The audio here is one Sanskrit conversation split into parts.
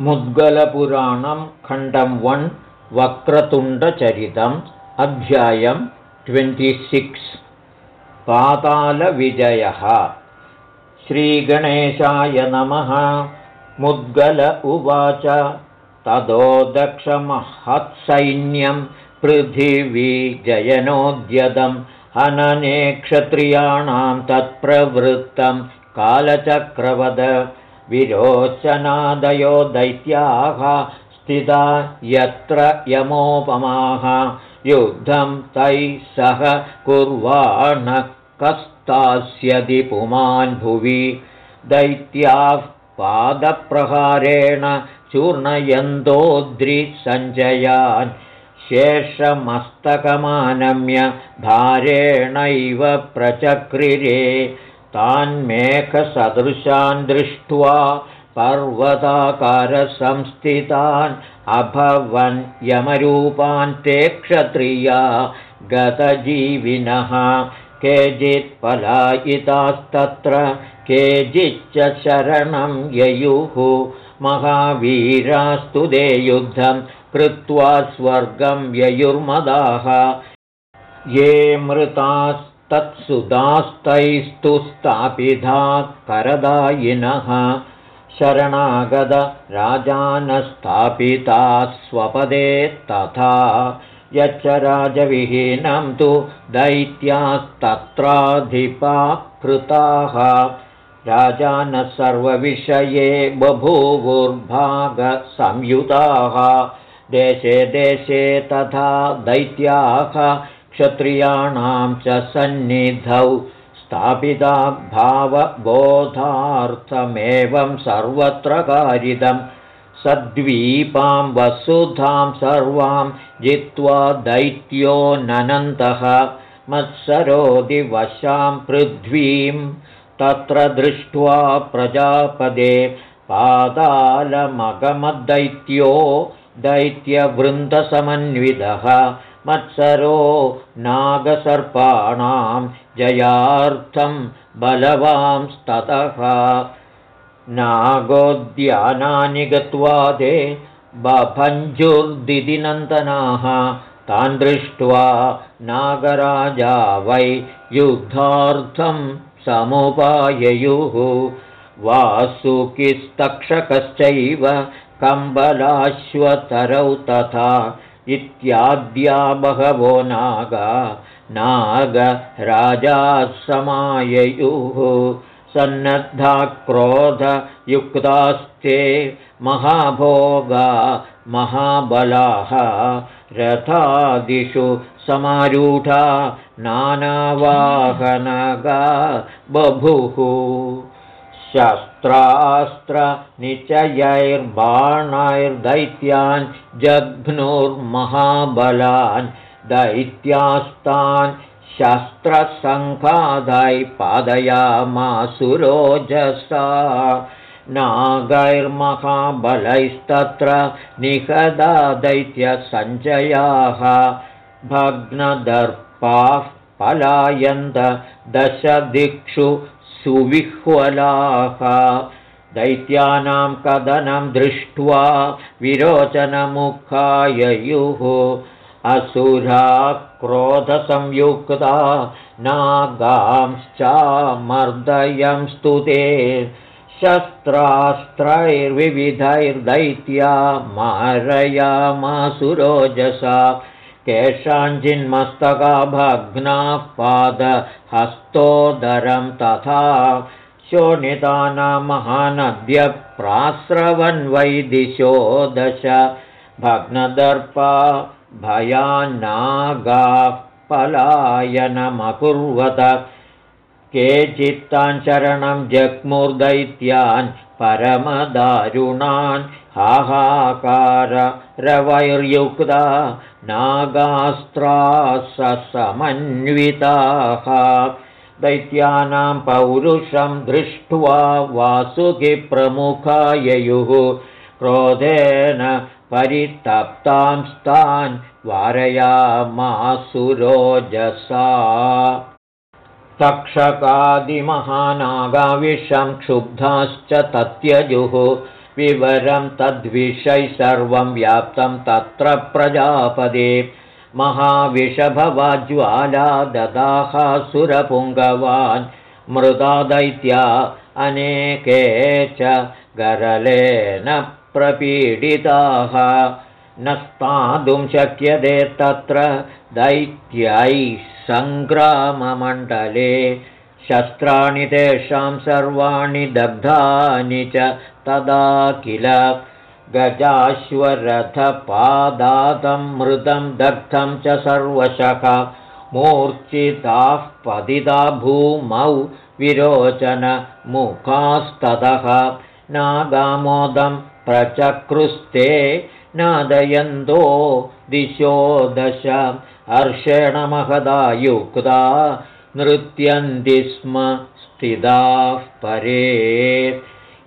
मुद्गलपुराणं खण्डं वन् वक्रतुण्डचरितम् अध्यायं ट्वेण्टिसिक्स् पातालविजयः। श्रीगणेशाय नमः। मुद्गल उवाच। ततो दक्षमहत्सैन्यं पृथिवीजयनोद्यतं हनने क्षत्रियाणां तत्प्रवृत्तं कालचक्रवद विरोचनादयो दैत्याः स्थिता यत्र यमोपमाः। युद्धं तैः सह कुर्वाणः कस्तास्यदि पुमान् भुवि। दैत्याः पादप्रहारेण चूर्णयन्तोद्रिसञ्जयान् शेषमस्तकमानम्य भारेणैव प्रचक्रिरे तान्मेघसदृशान् दृष्ट्वा पर्वताकारसंस्थितान् अभवन् यमरूपान् ते क्षत्रिया गतजीविनः। केचित् पलायितास्तत्र केचिच्च शरणं ययुः। महावीरास्तु दे युद्धं कृत्वा स्वर्गं ययुर्मदाः। ये मृतास् तत्सुदास्तैस्तु स्थापिधा करदायिनः। शरणागतराजानस्थापिता स्वपदे तथा यच्च राजविहीनं तु दैत्यास्तत्राधिपा कृताः राजानः सर्वविषये बभूवुर्भागसंयुताः। देशे देशे तथा दैत्याः क्षत्रियाणां च सन्निधौ स्थापिता भावबोधार्थमेवं सर्वत्र कारिदं। सद्वीपां वसुधां सर्वां जित्वा दैत्यो ननन्तः मत्सरोदिवशां पृथ्वीं तत्र दृष्ट्वा प्रजापदे पातालमगमद्दैत्यो दैत्यवृन्दसमन्वितः मत्सरो नागसर्पाणां जयार्थं बलवांस्ततः। नागोद्यानानि गत्वा ते बभञ्जुर्दिदिनन्दनाः तान् दृष्ट्वा नागराजा वै युद्धार्थं समुपाययुः। वासुकिस्तक्षकश्चैव कम्बलाश्वतरौ तथा इत्याद्या बहवो नागा नागराजासमाययुः। सन्नद्धा क्रोधयुक्तास्ते महाभोगा महाबलाः। रथादिषु समारूढा नानावाहनगा बभुः शस्त्रास्त्रनिचयैर्बाणैर्दैत्यान् जघ्नुर्महाबलान् दैत्यास्तान् शस्त्रसङ्घादै पादयामासुरोजसा नागैर्महाबलैस्तत्र निहदा दैत्यसञ्चयाः भग्नदर्पाः पलायन्त दशदिक्षु सुविह्वलाः। दैत्यानां कदनं दृष्ट्वा विरोचनमुखाययुः। असुरा क्रोधसंयुक्ता नागांश्चामर्दयं स्तुते शस्त्रास्त्रैर्विविधैर्दैत्या मारयामासुरोजसा केषाञ्चिन्मस्तका भग्नाः पादहस्तोदरं तथा शोणितानां महानद्यप्रास्रवन्वैदिशो दश भग्नदर्पा भयान्नागाः पलायनमकुर्वत केचित्तान् शरणं जग्मुर्दैत्यान् परमदारुणान् हाहाकाररवैर्युक्ता नागास्त्रासमन्विताः दैत्यानां पौरुषं दृष्ट्वा वासुकिप्रमुखाययुः क्रोधेन परितप्तांस्तान् वारयामासुरोजसा तक्षकादिमहानागाविषं क्षुब्धाश्च तत्यजुः विवरं तद्विषय सर्वं व्याप्तं तत्र प्रजापदे। महाविषभवाज्वाला ददाः सुरपुङ्गवान्। मृदा दैत्या अनेके च गरलेन प्रपीडिताः। न स्थातुं शक्यते तत्र दैत्यैः सङ्ग्राममण्डले। शस्त्राणि तेषां सर्वाणि दग्धानि च तदा किल गजाश्वरथपादातं मृदं दग्धं च सर्वशः मूर्च्छिताः पतिता भूमौ विरोचनमुखास्ततः नागामोदं प्रचक्रुस्ते नादयन्तो दिशो दश हर्षेण महदा युक्ता नृत्यन्ति स्म स्थिताः परे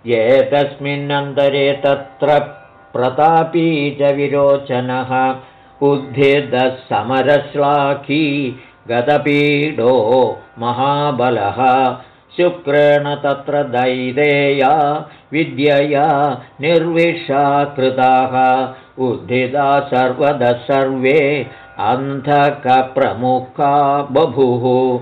एतस्मिन्नन्तरे तत्र प्रतापी च विरोचनः समरश्लाखी गतपीडो महाबलः। शुक्रेण तत्र दैदेया विद्यया निर्विषा कृताः। उद्धिता सर्वदा सर्वे अन्धकप्रमुखा बभुः।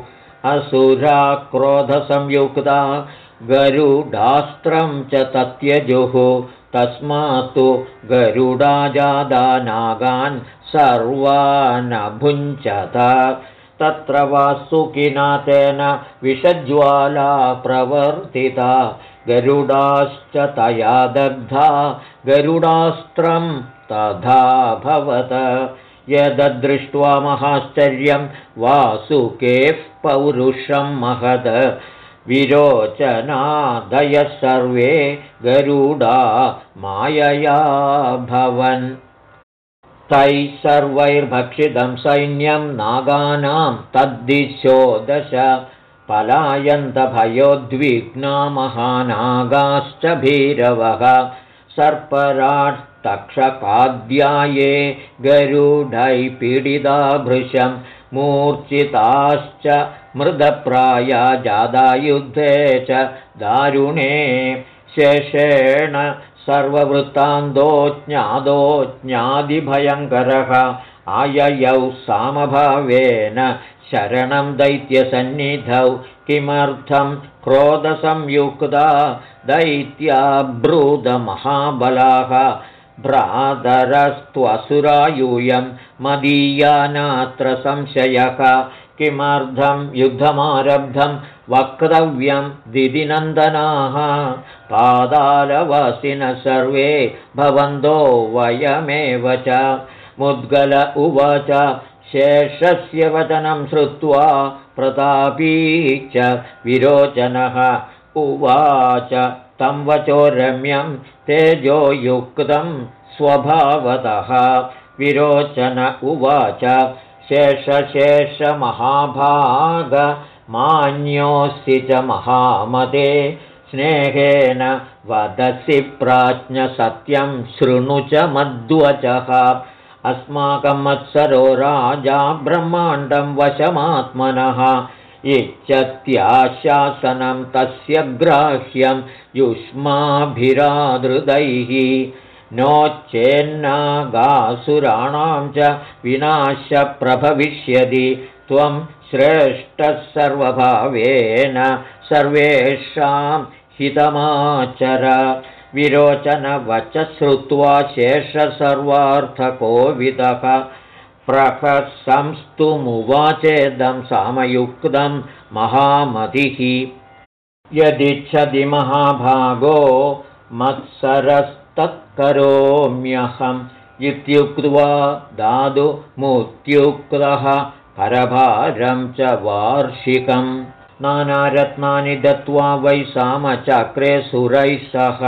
असुरा क्रोधसंयुक्ता गरुडास्त्रं च तत्यजुः। तस्मात्तु गरुडाजादानागान् सर्वानभुञ्चत। तत्र वासुकिना तेन विषज्वाला प्रवर्तिता। गरुडाश्च तया दग्धा। गरुडास्त्रं तथा भवत। यदृष्ट्वा महाश्चर्यं वासुकेः पौरुषं महद विरोचनादयः सर्वे गरुडा मायया भवन्। तैः सर्वैर्भक्षितं सैन्यं नागानां तद्दिशो दश पलायन्तभयोद्विग्ना महानागाश्च भीरवः। सर्पराट्तक्षकाद्याये गरुडै पीडिता भृशं मूर्च्छिताश्च मृदप्राया जादायुद्धे च दारुणे शेषेण सर्ववृत्तान्तो ज्ञादो ज्ञादिभयङ्करः आययौ सामभावेन शरणं दैत्यसन्निधौ किमर्थं क्रोधसंयुक्ता दैत्याब्रूदमहाबलाः? भ्रातरस्त्वसुरायूयं मदीयानात्र संशयः किमर्थं युद्धमारब्धं वक्तव्यं दिदिनन्दनाः? पादालवासिनः सर्वे भवन्तो वयमेव च। मुद्गल उवाच शेषस्य वचनं श्रुत्वा प्रतापी च विरोचनः उवाच। तं वचो रम्यं तेजोयुक्तं स्वभावतः। विरोचन उवाच शेषशेषमहाभागमान्योऽसि च महामते स्नेहेन वदसि प्राज्ञसत्यं शृणु च मद्वचः। अस्माकं मत्सरो राजा ब्रह्माण्डं वशमात्मनः। इच्छत्याशासनं तस्य ग्राह्यं युष्माभिरादृदैः नोच्चेन्नागासुराणां च विनाशप्रभविष्यति। त्वं श्रेष्ठः सर्वभावेन सर्वेषां हितमाचर। विरोचनवच श्रुत्वा शेषसर्वार्थकोविदः। प्रहसंस्तुमुवाचेदं सामयुक्तं महामतिः। यदिच्छति महाभागो मत्सरस् तत्करोम्यहम् इत्युक्त्वा दातुमुत्युक्तः करभारं च वार्षिकम् नानारत्नानि दत्त्वा वै सामचक्रे सुरैः सह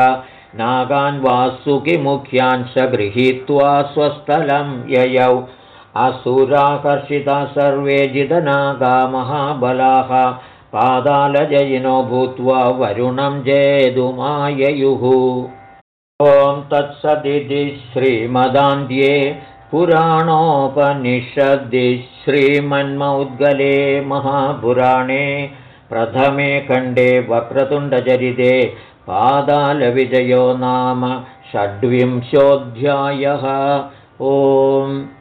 नागान् वासुकिमुख्यान् स गृहीत्वा स्वस्थलं ययौ। असुराकर्षिता सर्वे जिदनागा महाबलाः पादालजयिनो भूत्वा वरुणं जेदुमाययुः ॐ तत्सदिति श्रीमदान्ध्ये पुराणोपनिषद्दि श्रीमन्मौद्गले महापुराणे प्रथमे खण्डे वक्रतुण्डचरिते पादालविजयो नाम षड्विंशोऽध्यायः। ओम्